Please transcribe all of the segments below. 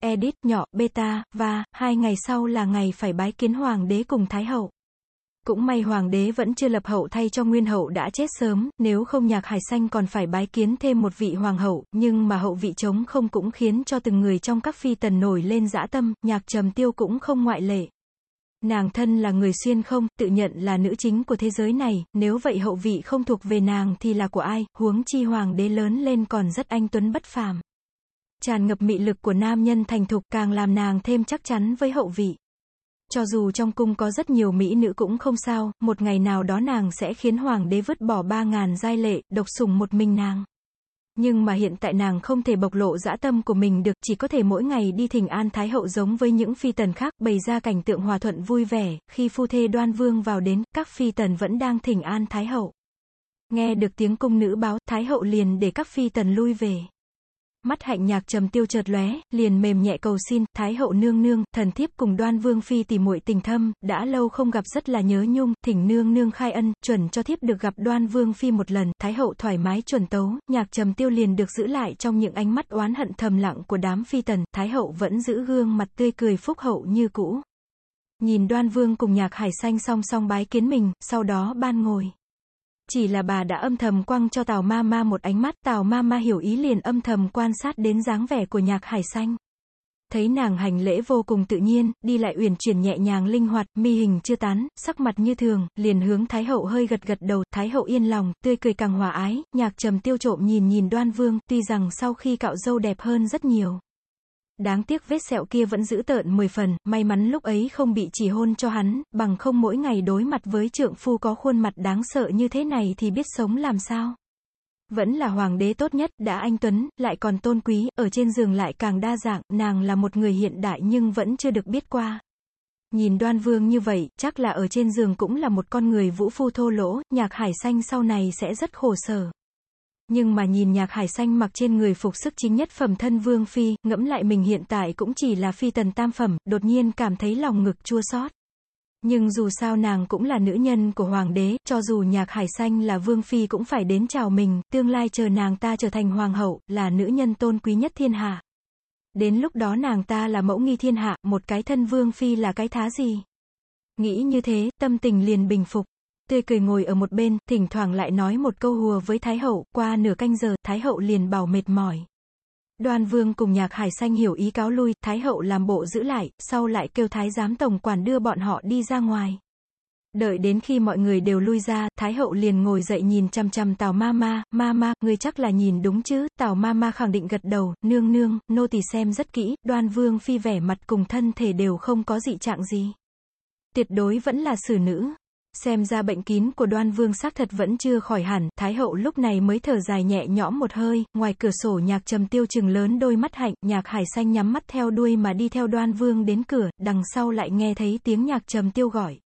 Edit, nhỏ, beta, và, hai ngày sau là ngày phải bái kiến hoàng đế cùng thái hậu. Cũng may hoàng đế vẫn chưa lập hậu thay cho nguyên hậu đã chết sớm, nếu không nhạc hải xanh còn phải bái kiến thêm một vị hoàng hậu, nhưng mà hậu vị trống không cũng khiến cho từng người trong các phi tần nổi lên dã tâm, nhạc trầm tiêu cũng không ngoại lệ. Nàng thân là người xuyên không, tự nhận là nữ chính của thế giới này, nếu vậy hậu vị không thuộc về nàng thì là của ai, huống chi hoàng đế lớn lên còn rất anh tuấn bất phàm. Tràn ngập mị lực của nam nhân thành thục càng làm nàng thêm chắc chắn với hậu vị. Cho dù trong cung có rất nhiều mỹ nữ cũng không sao, một ngày nào đó nàng sẽ khiến hoàng đế vứt bỏ ba ngàn giai lệ, độc sủng một mình nàng. Nhưng mà hiện tại nàng không thể bộc lộ dã tâm của mình được, chỉ có thể mỗi ngày đi thỉnh an thái hậu giống với những phi tần khác, bày ra cảnh tượng hòa thuận vui vẻ, khi phu thê đoan vương vào đến, các phi tần vẫn đang thỉnh an thái hậu. Nghe được tiếng cung nữ báo, thái hậu liền để các phi tần lui về. Mắt hạnh nhạc trầm tiêu chợt lóe, liền mềm nhẹ cầu xin, Thái hậu nương nương, thần thiếp cùng đoan vương phi tỉ muội tình thâm, đã lâu không gặp rất là nhớ nhung, thỉnh nương nương khai ân, chuẩn cho thiếp được gặp đoan vương phi một lần, Thái hậu thoải mái chuẩn tấu, nhạc trầm tiêu liền được giữ lại trong những ánh mắt oán hận thầm lặng của đám phi tần, Thái hậu vẫn giữ gương mặt tươi cười phúc hậu như cũ. Nhìn đoan vương cùng nhạc hải xanh song song bái kiến mình, sau đó ban ngồi. Chỉ là bà đã âm thầm quăng cho Tào Ma Ma một ánh mắt, Tào Ma Ma hiểu ý liền âm thầm quan sát đến dáng vẻ của nhạc hải xanh. Thấy nàng hành lễ vô cùng tự nhiên, đi lại uyển chuyển nhẹ nhàng linh hoạt, mi hình chưa tán, sắc mặt như thường, liền hướng Thái hậu hơi gật gật đầu, Thái hậu yên lòng, tươi cười càng hòa ái, nhạc trầm tiêu trộm nhìn nhìn đoan vương, tuy rằng sau khi cạo dâu đẹp hơn rất nhiều. Đáng tiếc vết sẹo kia vẫn giữ tợn 10 phần, may mắn lúc ấy không bị chỉ hôn cho hắn, bằng không mỗi ngày đối mặt với trượng phu có khuôn mặt đáng sợ như thế này thì biết sống làm sao. Vẫn là hoàng đế tốt nhất, đã anh Tuấn, lại còn tôn quý, ở trên giường lại càng đa dạng, nàng là một người hiện đại nhưng vẫn chưa được biết qua. Nhìn đoan vương như vậy, chắc là ở trên giường cũng là một con người vũ phu thô lỗ, nhạc hải xanh sau này sẽ rất khổ sở. Nhưng mà nhìn nhạc hải xanh mặc trên người phục sức chính nhất phẩm thân vương phi, ngẫm lại mình hiện tại cũng chỉ là phi tần tam phẩm, đột nhiên cảm thấy lòng ngực chua xót. Nhưng dù sao nàng cũng là nữ nhân của hoàng đế, cho dù nhạc hải xanh là vương phi cũng phải đến chào mình, tương lai chờ nàng ta trở thành hoàng hậu, là nữ nhân tôn quý nhất thiên hạ. Đến lúc đó nàng ta là mẫu nghi thiên hạ, một cái thân vương phi là cái thá gì? Nghĩ như thế, tâm tình liền bình phục tươi cười ngồi ở một bên, thỉnh thoảng lại nói một câu hùa với Thái Hậu, qua nửa canh giờ, Thái Hậu liền bảo mệt mỏi. Đoan Vương cùng nhạc hải xanh hiểu ý cáo lui, Thái Hậu làm bộ giữ lại, sau lại kêu Thái giám tổng quản đưa bọn họ đi ra ngoài. Đợi đến khi mọi người đều lui ra, Thái hậu liền ngồi dậy nhìn chăm chăm Tào ma ma, ma ma, người chắc là nhìn đúng chứ, Tào ma ma khẳng định gật đầu, nương nương, nô tỳ xem rất kỹ, đoan vương phi vẻ mặt cùng thân thể đều không có dị trạng gì. Tuyệt đối vẫn là xử nữ. Xem ra bệnh kín của đoan vương xác thật vẫn chưa khỏi hẳn, Thái hậu lúc này mới thở dài nhẹ nhõm một hơi, ngoài cửa sổ nhạc trầm tiêu chừng lớn đôi mắt hạnh, nhạc hải xanh nhắm mắt theo đuôi mà đi theo đoan vương đến cửa, đằng sau lại nghe thấy tiếng nhạc trầm tiêu gọi.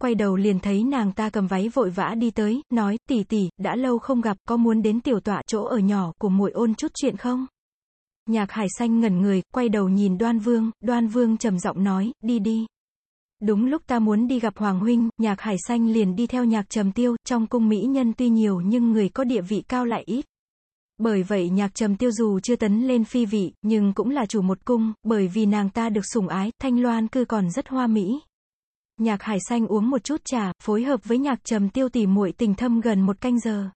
Quay đầu liền thấy nàng ta cầm váy vội vã đi tới, nói, tỷ tỷ, đã lâu không gặp, có muốn đến tiểu tọa chỗ ở nhỏ của muội ôn chút chuyện không? Nhạc hải xanh ngẩn người, quay đầu nhìn đoan vương, đoan vương trầm giọng nói, đi đi. Đúng lúc ta muốn đi gặp Hoàng Huynh, nhạc hải xanh liền đi theo nhạc trầm tiêu, trong cung mỹ nhân tuy nhiều nhưng người có địa vị cao lại ít. Bởi vậy nhạc trầm tiêu dù chưa tấn lên phi vị, nhưng cũng là chủ một cung, bởi vì nàng ta được sủng ái, thanh loan cư còn rất hoa mỹ. Nhạc hải xanh uống một chút trà, phối hợp với nhạc trầm tiêu tỉ muội tình thâm gần một canh giờ.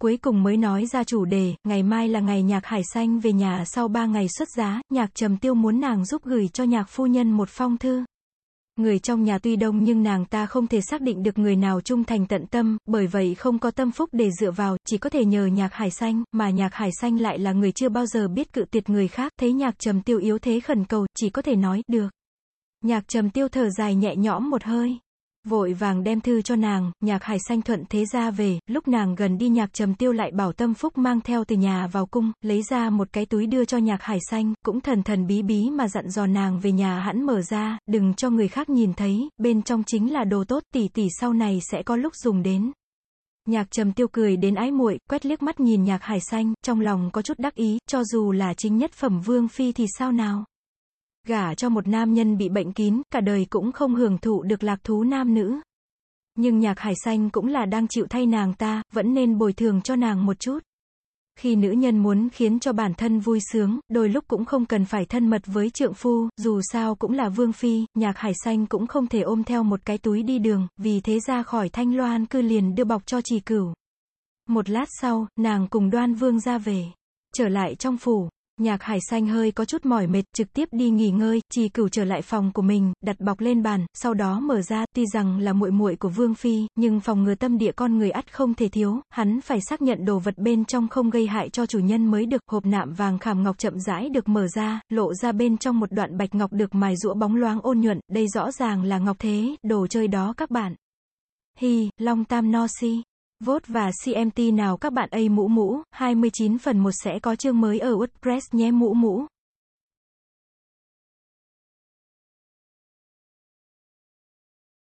Cuối cùng mới nói ra chủ đề, ngày mai là ngày nhạc hải xanh về nhà sau ba ngày xuất giá, nhạc trầm tiêu muốn nàng giúp gửi cho nhạc phu nhân một phong thư. Người trong nhà tuy đông nhưng nàng ta không thể xác định được người nào trung thành tận tâm, bởi vậy không có tâm phúc để dựa vào, chỉ có thể nhờ nhạc hải xanh, mà nhạc hải xanh lại là người chưa bao giờ biết cự tuyệt người khác, thấy nhạc trầm tiêu yếu thế khẩn cầu, chỉ có thể nói, được. Nhạc trầm tiêu thở dài nhẹ nhõm một hơi. Vội vàng đem thư cho nàng, nhạc hải xanh thuận thế ra về, lúc nàng gần đi nhạc trầm tiêu lại bảo tâm phúc mang theo từ nhà vào cung, lấy ra một cái túi đưa cho nhạc hải xanh, cũng thần thần bí bí mà dặn dò nàng về nhà hãn mở ra, đừng cho người khác nhìn thấy, bên trong chính là đồ tốt tỷ tỷ sau này sẽ có lúc dùng đến. Nhạc trầm tiêu cười đến ái muội, quét liếc mắt nhìn nhạc hải xanh, trong lòng có chút đắc ý, cho dù là chính nhất phẩm vương phi thì sao nào. Gả cho một nam nhân bị bệnh kín, cả đời cũng không hưởng thụ được lạc thú nam nữ. Nhưng nhạc hải xanh cũng là đang chịu thay nàng ta, vẫn nên bồi thường cho nàng một chút. Khi nữ nhân muốn khiến cho bản thân vui sướng, đôi lúc cũng không cần phải thân mật với trượng phu, dù sao cũng là vương phi, nhạc hải xanh cũng không thể ôm theo một cái túi đi đường, vì thế ra khỏi thanh loan cư liền đưa bọc cho trì cửu. Một lát sau, nàng cùng đoan vương ra về. Trở lại trong phủ, Nhạc hải xanh hơi có chút mỏi mệt, trực tiếp đi nghỉ ngơi, trì cửu trở lại phòng của mình, đặt bọc lên bàn, sau đó mở ra, tuy rằng là muội muội của Vương Phi, nhưng phòng ngừa tâm địa con người ắt không thể thiếu, hắn phải xác nhận đồ vật bên trong không gây hại cho chủ nhân mới được, hộp nạm vàng khảm ngọc chậm rãi được mở ra, lộ ra bên trong một đoạn bạch ngọc được mài rũa bóng loáng ôn nhuận, đây rõ ràng là ngọc thế, đồ chơi đó các bạn. Hi, Long Tam No Si. Vote và CMT nào các bạn ấy mũ mũ, 29 phần 1 sẽ có chương mới ở WordPress nhé mũ mũ.